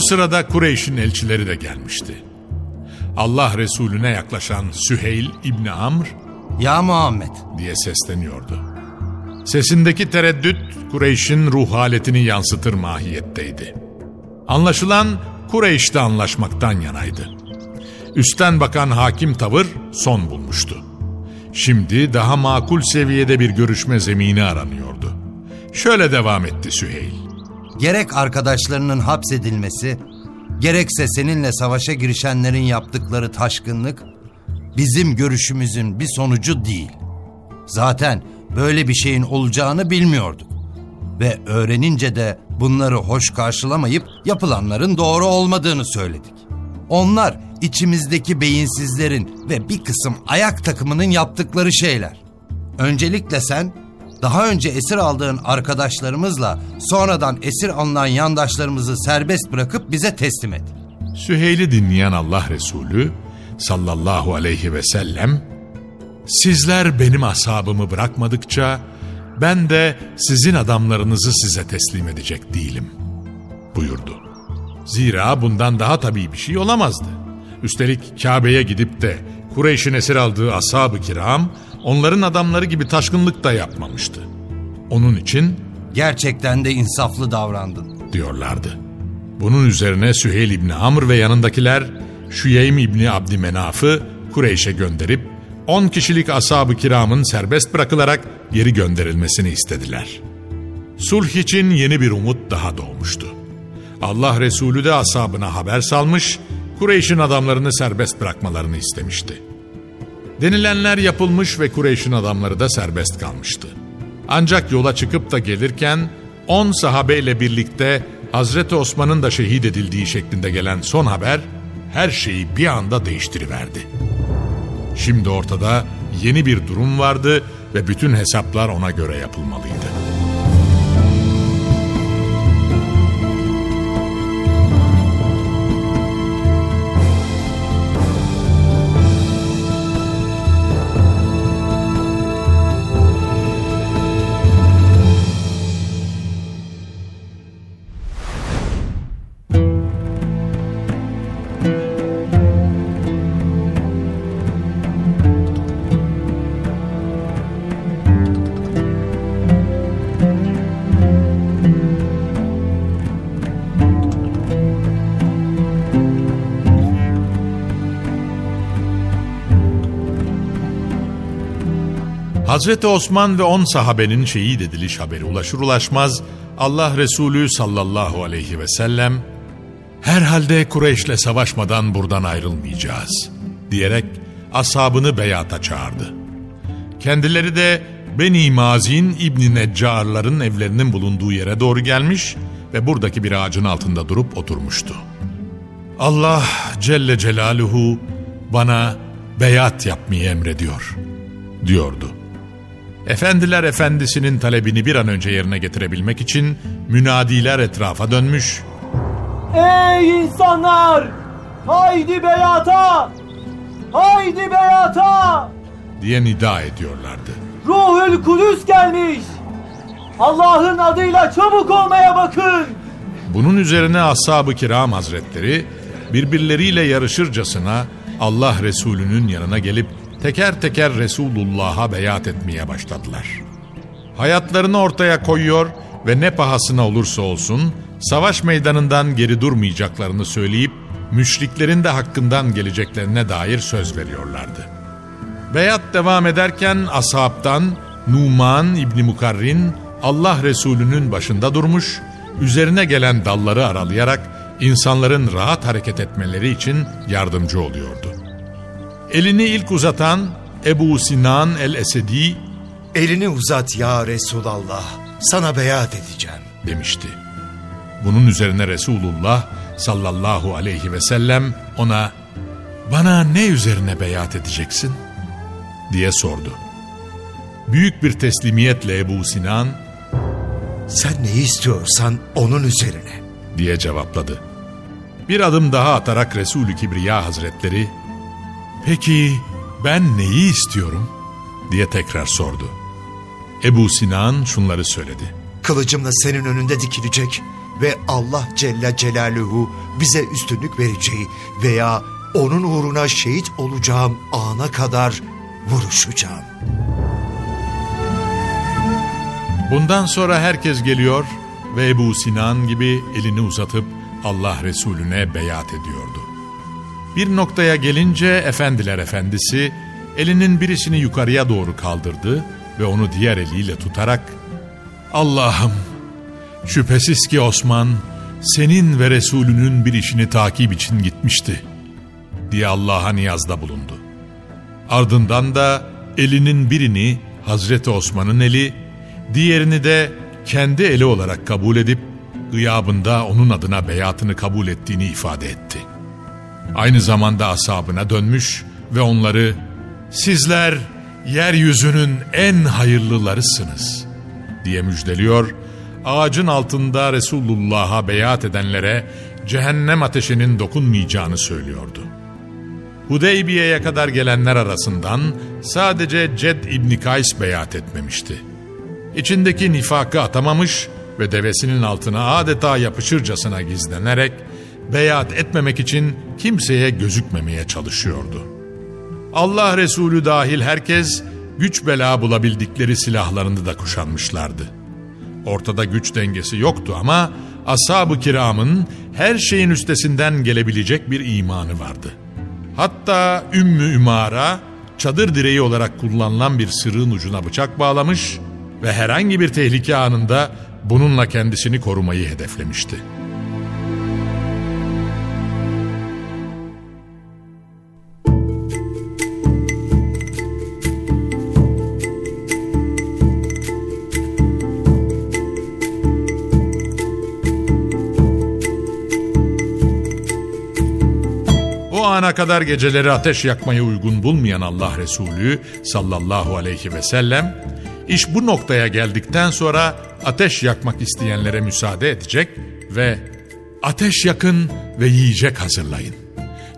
Bu sırada Kureyş'in elçileri de gelmişti. Allah Resulüne yaklaşan Süheyl İbni Amr Ya Muhammed, diye sesleniyordu. Sesindeki tereddüt Kureyş'in ruh haletini yansıtır mahiyetteydi. Anlaşılan Kureyş'te anlaşmaktan yanaydı. Üstten bakan hakim tavır son bulmuştu. Şimdi daha makul seviyede bir görüşme zemini aranıyordu. Şöyle devam etti Süheyl. Gerek arkadaşlarının hapsedilmesi, gerekse seninle savaşa girişenlerin yaptıkları taşkınlık, bizim görüşümüzün bir sonucu değil. Zaten böyle bir şeyin olacağını bilmiyorduk. Ve öğrenince de bunları hoş karşılamayıp yapılanların doğru olmadığını söyledik. Onlar içimizdeki beyinsizlerin ve bir kısım ayak takımının yaptıkları şeyler. Öncelikle sen daha önce esir aldığın arkadaşlarımızla sonradan esir alınan yandaşlarımızı serbest bırakıp bize teslim et. Süheyl'i dinleyen Allah Resulü sallallahu aleyhi ve sellem Sizler benim ashabımı bırakmadıkça ben de sizin adamlarınızı size teslim edecek değilim buyurdu. Zira bundan daha tabii bir şey olamazdı. Üstelik Kabe'ye gidip de Kureyş'in esir aldığı ashab-ı kiram onların adamları gibi taşkınlık da yapmamıştı. Onun için Gerçekten de insaflı davrandın. diyorlardı. Bunun üzerine Süheyl İbni Amr ve yanındakiler Şüyeym İbni Abdümenaf'ı Kureyş'e gönderip 10 kişilik ashab-ı kiramın serbest bırakılarak geri gönderilmesini istediler. Sulh için yeni bir umut daha doğmuştu. Allah Resulü de ashabına haber salmış, Kureyş'in adamlarını serbest bırakmalarını istemişti. Denilenler yapılmış ve Kureyş'in adamları da serbest kalmıştı. Ancak yola çıkıp da gelirken 10 sahabeyle birlikte Hazreti Osman'ın da şehit edildiği şeklinde gelen son haber her şeyi bir anda değiştiriverdi. Şimdi ortada yeni bir durum vardı ve bütün hesaplar ona göre yapılmalıydı. Hazreti Osman ve on sahabenin şehit ediliş haberi ulaşır ulaşmaz Allah Resulü sallallahu aleyhi ve sellem herhalde Kureyş'le savaşmadan buradan ayrılmayacağız diyerek ashabını beyata çağırdı. Kendileri de Beni Mazin İbni Neccarların evlerinin bulunduğu yere doğru gelmiş ve buradaki bir ağacın altında durup oturmuştu. Allah Celle Celaluhu bana beyat yapmayı emrediyor, diyordu. Efendiler efendisinin talebini bir an önce yerine getirebilmek için münadiler etrafa dönmüş. Ey insanlar! Haydi beyata! Haydi beyata! diye nida ediyorlardı. Ruhul Kudüs gelmiş! Allah'ın adıyla çabuk olmaya bakın! Bunun üzerine ashab-ı kiram hazretleri birbirleriyle yarışırcasına Allah Resulü'nün yanına gelip teker teker Resulullah'a beyat etmeye başladılar. Hayatlarını ortaya koyuyor ve ne pahasına olursa olsun savaş meydanından geri durmayacaklarını söyleyip müşriklerin de hakkından geleceklerine dair söz veriyorlardı. Beyat devam ederken ashabtan Numan İbni Mukarrin Allah Resulü'nün başında durmuş, üzerine gelen dalları aralayarak insanların rahat hareket etmeleri için yardımcı oluyordu. Elini ilk uzatan Ebu Sinan el-Esedi Elini uzat ya Resulallah. Sana beyat edeceğim. demişti. Bunun üzerine Resulullah sallallahu aleyhi ve sellem ona bana ne üzerine beyat edeceksin diye sordu. Büyük bir teslimiyetle Ebu Sinan Sen neyi istiyorsan onun üzerine. diye cevapladı. Bir adım daha atarak Resulü Kibriya Hazretleri peki ben neyi istiyorum diye tekrar sordu. Ebu Sinan şunları söyledi. Kılıcımla senin önünde dikilecek ve Allah Celle Celaluhu bize üstünlük vereceği veya onun uğruna şehit olacağım ana kadar vuruşacağım. Bundan sonra herkes geliyor ve Ebu Sinan gibi elini uzatıp Allah Resulüne beyat ediyordu. Bir noktaya gelince efendiler efendisi elinin birisini yukarıya doğru kaldırdı ve onu diğer eliyle tutarak Allah'ım şüphesiz ki Osman senin ve Resulünün bir işini takip için gitmişti diye Allah'a niyazda bulundu. Ardından da elinin birini Hazreti Osman'ın eli, diğerini de kendi eli olarak kabul edip gıyabında onun adına beyatını kabul ettiğini ifade etti. Aynı zamanda ashabına dönmüş ve onları sizler yeryüzünün en hayırlılarısınız diye müjdeliyor, ağacın altında Resulullah'a beyat edenlere cehennem ateşinin dokunmayacağını söylüyordu. Hudeybiye'ye kadar gelenler arasından sadece Ced İbni Kays beyat etmemişti. İçindeki nifakı atamamış ve devesinin altına adeta yapışırcasına gizlenerek beyat etmemek için kimseye gözükmemeye çalışıyordu. Allah Resulü dahil herkes güç bela bulabildikleri silahlarını da kuşanmışlardı. Ortada güç dengesi yoktu ama ashab-ı kiramın her şeyin üstesinden gelebilecek bir imanı vardı. Hatta Ümmü Ümara çadır direği olarak kullanılan bir sırığın ucuna bıçak bağlamış ve herhangi bir tehlike anında bununla kendisini korumayı hedeflemişti. O ana kadar geceleri ateş yakmayı uygun bulmayan Allah Resulü sallallahu aleyhi ve sellem iş bu noktaya geldikten sonra ateş yakmak isteyenlere müsaade edecek ve ateş yakın ve yiyecek hazırlayın.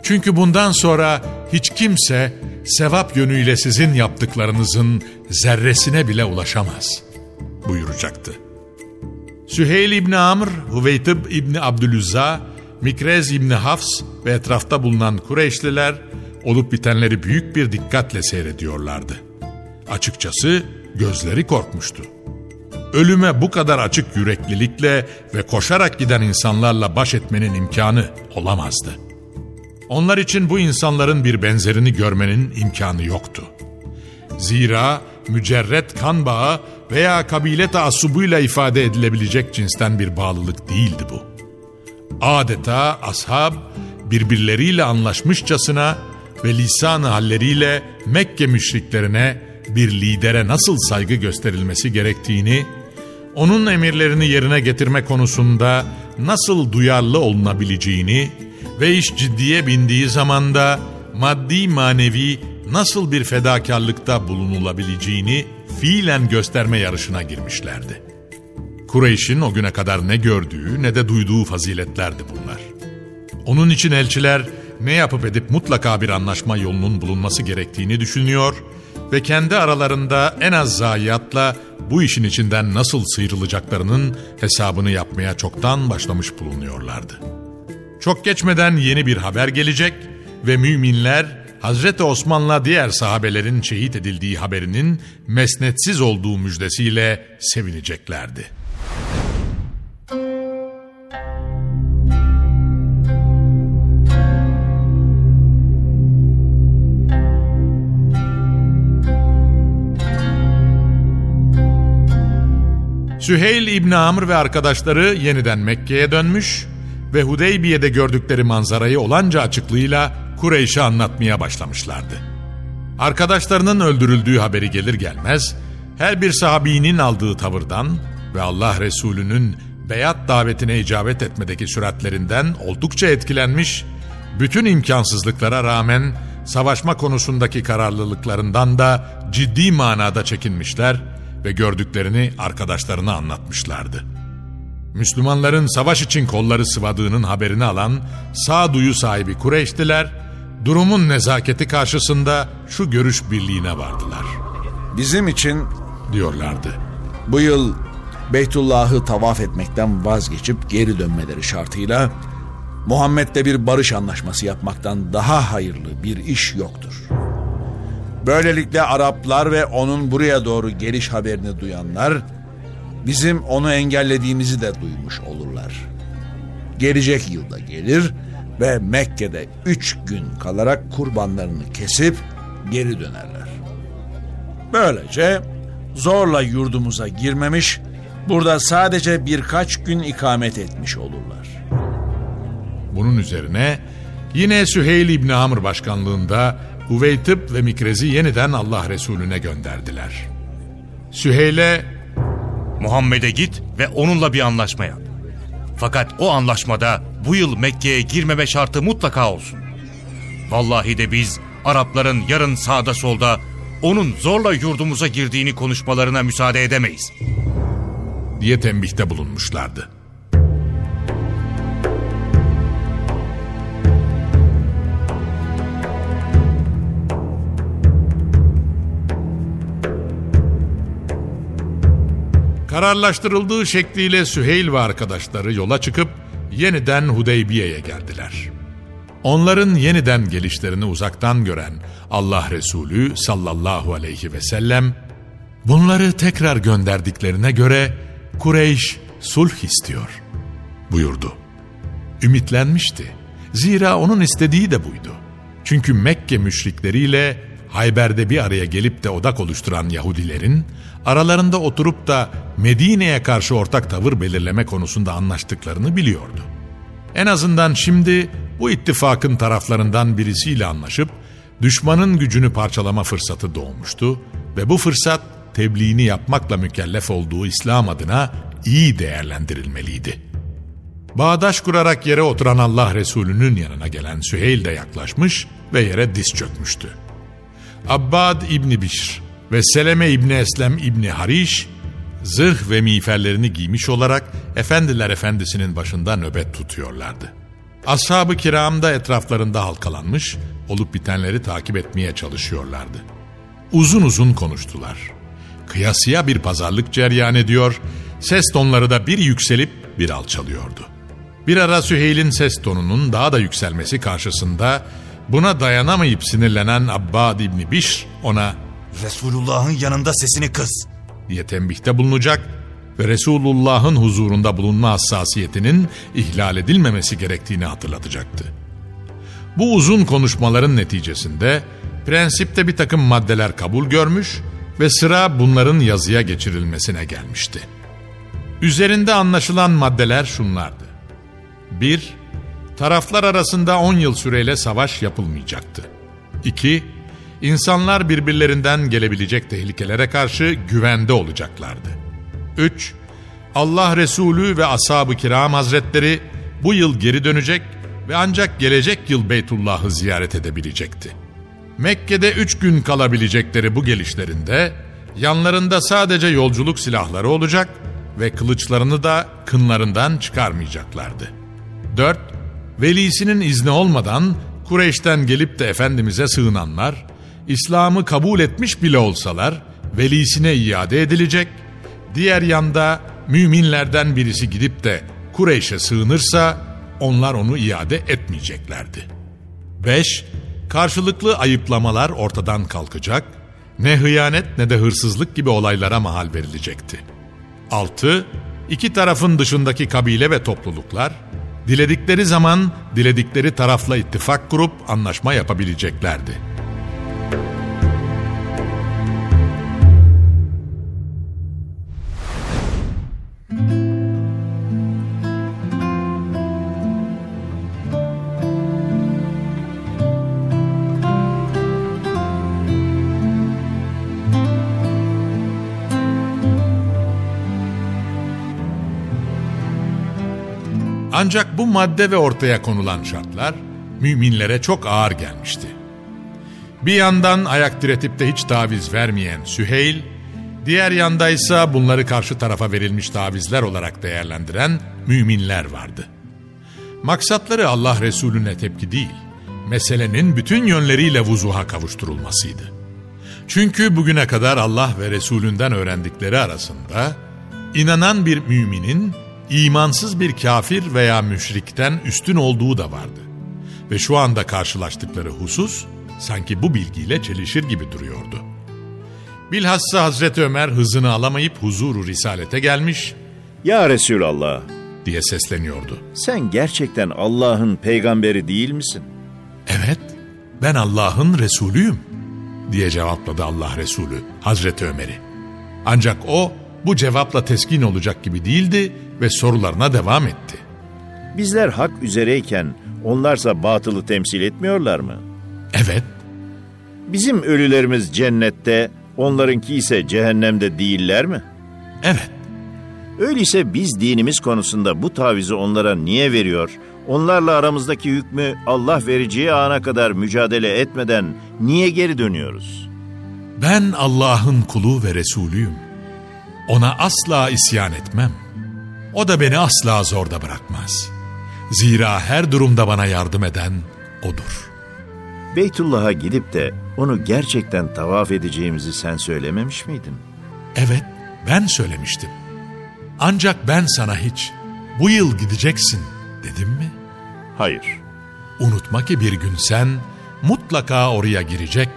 Çünkü bundan sonra hiç kimse sevap yönüyle sizin yaptıklarınızın zerresine bile ulaşamaz buyuracaktı. Süheyl İbni Amr, Hüveytib İbni Abdülüzza, Mikrez İbni Hafs ve etrafta bulunan Kureyşliler olup bitenleri büyük bir dikkatle seyrediyorlardı. Açıkçası gözleri korkmuştu. Ölüme bu kadar açık yüreklilikle ve koşarak giden insanlarla baş etmenin imkanı olamazdı. Onlar için bu insanların bir benzerini görmenin imkanı yoktu. Zira mücerret kan bağı veya kabile taassubuyla ifade edilebilecek cinsten bir bağlılık değildi bu. Adeta ashab birbirleriyle anlaşmışçasına ve lisan halleriyle Mekke müşriklerine bir lidere nasıl saygı gösterilmesi gerektiğini, onun emirlerini yerine getirme konusunda nasıl duyarlı olunabileceğini ve iş ciddiye bindiği zamanda maddi manevi nasıl bir fedakarlıkta bulunulabileceğini fiilen gösterme yarışına girmişlerdi. Kureyş'in o güne kadar ne gördüğü ne de duyduğu faziletlerdi bunlar. Onun için elçiler ne yapıp edip mutlaka bir anlaşma yolunun bulunması gerektiğini düşünüyor ve kendi aralarında en az zayiatla bu işin içinden nasıl sıyrılacaklarının hesabını yapmaya çoktan başlamış bulunuyorlardı. Çok geçmeden yeni bir haber gelecek ve müminler Hazreti Osman'la diğer sahabelerin şehit edildiği haberinin mesnetsiz olduğu müjdesiyle sevineceklerdi. Süheyl İbni Amr ve arkadaşları yeniden Mekke'ye dönmüş ve Hudeybiye'de gördükleri manzarayı olanca açıklığıyla Kureyş'e anlatmaya başlamışlardı. Arkadaşlarının öldürüldüğü haberi gelir gelmez, her bir sahabinin aldığı tavırdan ve Allah Resulü'nün beyat davetine icabet etmedeki süratlerinden oldukça etkilenmiş, bütün imkansızlıklara rağmen savaşma konusundaki kararlılıklarından da ciddi manada çekinmişler ve gördüklerini arkadaşlarına anlatmışlardı. Müslümanların savaş için kolları sıvadığının haberini alan sağduyu sahibi Kureyşliler, durumun nezaketi karşısında şu görüş birliğine vardılar. Bizim için Diyorlardı. bu yıl Beytullah'ı tavaf etmekten vazgeçip geri dönmeleri şartıyla Muhammed'le bir barış anlaşması yapmaktan daha hayırlı bir iş yoktur. Böylelikle Araplar ve onun buraya doğru geliş haberini duyanlar bizim onu engellediğimizi de duymuş olurlar. Gelecek yılda gelir ve Mekke'de üç gün kalarak kurbanlarını kesip geri dönerler. Böylece zorla yurdumuza girmemiş, burada sadece birkaç gün ikamet etmiş olurlar. Bunun üzerine yine Süheyl İbni Amr başkanlığında Huveytip ve Mikrez'i yeniden Allah Resulüne gönderdiler. Süheyl'e Muhammed'e git ve onunla bir anlaşma yap. Fakat o anlaşmada bu yıl Mekke'ye girmeme şartı mutlaka olsun. Vallahi de biz Arapların yarın sağda solda onun zorla yurdumuza girdiğini konuşmalarına müsaade edemeyiz. diye tembihte bulunmuşlardı. Kararlaştırıldığı şekliyle Süheyl ve arkadaşları yola çıkıp yeniden Hudeybiye'ye geldiler. Onların yeniden gelişlerini uzaktan gören Allah Resulü sallallahu aleyhi ve sellem bunları tekrar gönderdiklerine göre Kureyş sulh istiyor buyurdu. Ümitlenmişti. Zira onun istediği de buydu. Çünkü Mekke müşrikleriyle Hayber'de bir araya gelip de odak oluşturan Yahudilerin aralarında oturup da Medine'ye karşı ortak tavır belirleme konusunda anlaştıklarını biliyordu. En azından şimdi bu ittifakın taraflarından birisiyle anlaşıp düşmanın gücünü parçalama fırsatı doğmuştu ve bu fırsat tebliğini yapmakla mükellef olduğu İslam adına iyi değerlendirilmeliydi. Bağdaş kurarak yere oturan Allah Resulü'nün yanına gelen Süheyl de yaklaşmış ve yere diz çökmüştü. Abbad İbni Bişr ve Seleme İbni Eslem İbni Hariş zırh ve miğferlerini giymiş olarak Efendiler Efendisi'nin başında nöbet tutuyorlardı. Ashab-ı kiram da etraflarında halkalanmış, olup bitenleri takip etmeye çalışıyorlardı. Uzun uzun konuştular. Kıyasıya bir pazarlık ceryan ediyor, ses tonları da bir yükselip bir alçalıyordu. Bir ara Süheyl'in ses tonunun daha da yükselmesi karşısında buna dayanamayıp sinirlenen Abbad İbni Bişr ona Resulullah'ın yanında sesini kız. diye tembihte bulunacak ve Resulullah'ın huzurunda bulunma hassasiyetinin ihlal edilmemesi gerektiğini hatırlatacaktı. Bu uzun konuşmaların neticesinde prensipte bir takım maddeler kabul görmüş ve sıra bunların yazıya geçirilmesine gelmişti. Üzerinde anlaşılan maddeler şunlardı. 1. Taraflar arasında 10 yıl süreyle savaş yapılmayacaktı. 2. İnsanlar birbirlerinden gelebilecek tehlikelere karşı güvende olacaklardı. 3. Allah Resulü ve Ashab-ı Kiram Hazretleri bu yıl geri dönecek ve ancak gelecek yıl Beytullah'ı ziyaret edebilecekti. Mekke'de üç gün kalabilecekleri bu gelişlerinde Yanlarında sadece yolculuk silahları olacak ve kılıçlarını da kınlarından çıkarmayacaklardı. 4. Velisinin izni olmadan Kureyş'ten gelip de Efendimiz'e sığınanlar, İslam'ı kabul etmiş bile olsalar, velisine iade edilecek, diğer yanda müminlerden birisi gidip de Kureyş'e sığınırsa, onlar onu iade etmeyeceklerdi. 5. Karşılıklı ayıplamalar ortadan kalkacak, ne hıyanet ne de hırsızlık gibi olaylara mahal verilecekti. 6. İki tarafın dışındaki kabile ve topluluklar, diledikleri zaman diledikleri tarafla ittifak kurup anlaşma yapabileceklerdi. Ancak bu madde ve ortaya konulan şartlar müminlere çok ağır gelmişti. Bir yandan ayak diretip de hiç taviz vermeyen Süheyl, diğer yanda ise bunları karşı tarafa verilmiş tavizler olarak değerlendiren müminler vardı. Maksatları Allah Resulüne tepki değil, meselenin bütün yönleriyle vuzuha kavuşturulmasıydı. Çünkü bugüne kadar Allah ve Resulünden öğrendikleri arasında inanan bir müminin imansız bir kafir veya müşrikten üstün olduğu da vardı. Ve şu anda karşılaştıkları husus sanki bu bilgiyle çelişir gibi duruyordu. Bilhassa Hazreti Ömer hızını alamayıp huzuru risalete gelmiş Ya Resulallah, diye sesleniyordu. sen gerçekten Allah'ın peygamberi değil misin? Evet, ben Allah'ın Resulüyüm diye cevapladı Allah Resulü Hazreti Ömer'i. Ancak o bu cevapla teskin olacak gibi değildi ve sorularına devam etti. Bizler hak üzereyken onlarsa batılı temsil etmiyorlar mı? Evet, Bizim ölülerimiz cennette, onlarınki ise cehennemde değiller mi? evet, Öyleyse biz dinimiz konusunda bu tavizi onlara niye veriyor? Onlarla aramızdaki hükmü Allah vereceği ana kadar mücadele etmeden niye geri dönüyoruz? ben Allah'ın kulu ve Resulüyüm. Ona asla isyan etmem. O da beni asla zorda bırakmaz. Zira her durumda bana yardım eden O'dur. Beytullah'a gidip de onu gerçekten tavaf edeceğimizi sen söylememiş miydin? Evet, ben söylemiştim. Ancak ben sana hiç bu yıl gideceksin dedim mi? Hayır. Unutma ki bir gün sen mutlaka oraya girecek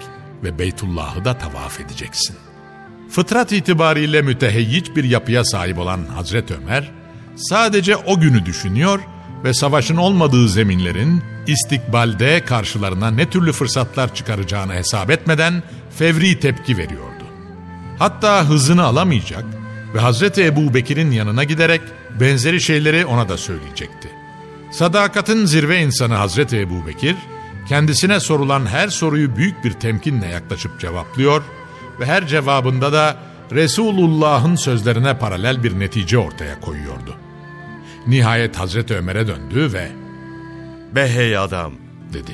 ve Beytullah'ı da tavaf edeceksin. Fıtrat itibariyle müteheyyic bir yapıya sahip olan Hazret Ömer, sadece o günü düşünüyor ve savaşın olmadığı zeminlerin istikbalde karşılarına ne türlü fırsatlar çıkaracağını hesap etmeden fevri tepki veriyordu. Hatta hızını alamayacak ve Hazreti Ebu Bekir'in yanına giderek benzeri şeyleri ona da söyleyecekti. Sadakatin zirve insanı Hazreti Ebu Bekir, kendisine sorulan her soruyu büyük bir temkinle yaklaşıp cevaplıyor ve her cevabında da Resulullah'ın sözlerine paralel bir netice ortaya koyuyordu. Nihayet Hazreti Ömer'e döndü ve Be hey adam, dedi.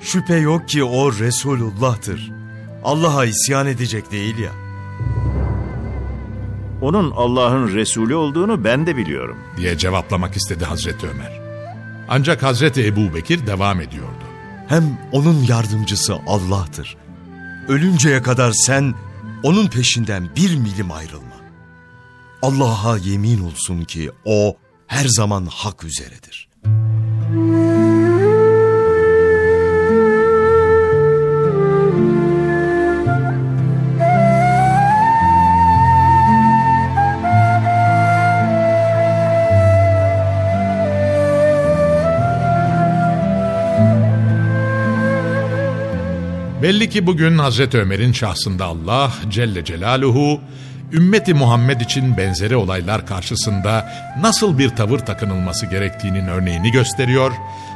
şüphe yok ki o Resulullah'tır. Allah'a isyan edecek değil ya. Onun Allah'ın Resulü olduğunu ben de biliyorum. diye cevaplamak istedi Hazreti Ömer. Ancak Hazreti Ebu Bekir devam ediyordu. Hem onun yardımcısı Allah'tır. Ölünceye kadar sen onun peşinden bir milim ayrılma. Allah'a yemin olsun ki o her zaman hak üzeredir. Belli ki bugün Hazreti Ömer'in şahsında Allah Celle Celaluhu ümmeti Muhammed için benzeri olaylar karşısında nasıl bir tavır takınılması gerektiğinin örneğini gösteriyor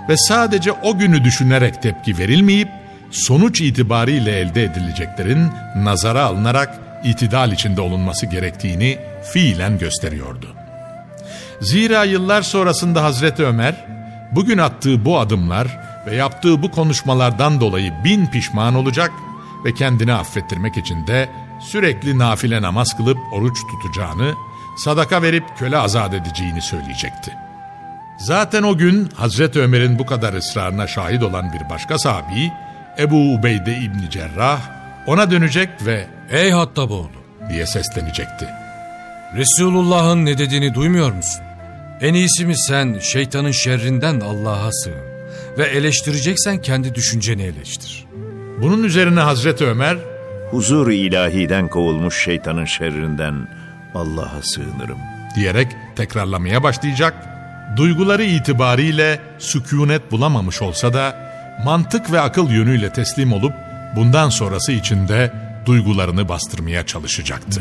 ve sadece o günü düşünerek tepki verilmeyip sonuç itibariyle elde edileceklerin nazara alınarak itidal içinde olunması gerektiğini fiilen gösteriyordu. Zira yıllar sonrasında Hazreti Ömer bugün attığı bu adımlar ve yaptığı bu konuşmalardan dolayı bin pişman olacak ve kendini affettirmek için de sürekli nafile namaz kılıp oruç tutacağını, sadaka verip köle azat edeceğini söyleyecekti. Zaten o gün Hazreti Ömer'in bu kadar ısrarına şahit olan bir başka sahabi, Ebu Ubeyde İbni Cerrah, ona dönecek ve Ey Hattaboğlu! diye seslenecekti. Resulullah'ın ne dediğini duymuyor musun? En iyisi mi sen şeytanın şerrinden Allah'a sığın ve eleştireceksen kendi düşünceni eleştir. Bunun üzerine Hazreti Ömer, Huzur ilahiden kovulmuş şeytanın şerrinden Allah'a sığınırım. diyerek tekrarlamaya başlayacak, duyguları itibariyle sükunet bulamamış olsa da mantık ve akıl yönüyle teslim olup bundan sonrası içinde duygularını bastırmaya çalışacaktı.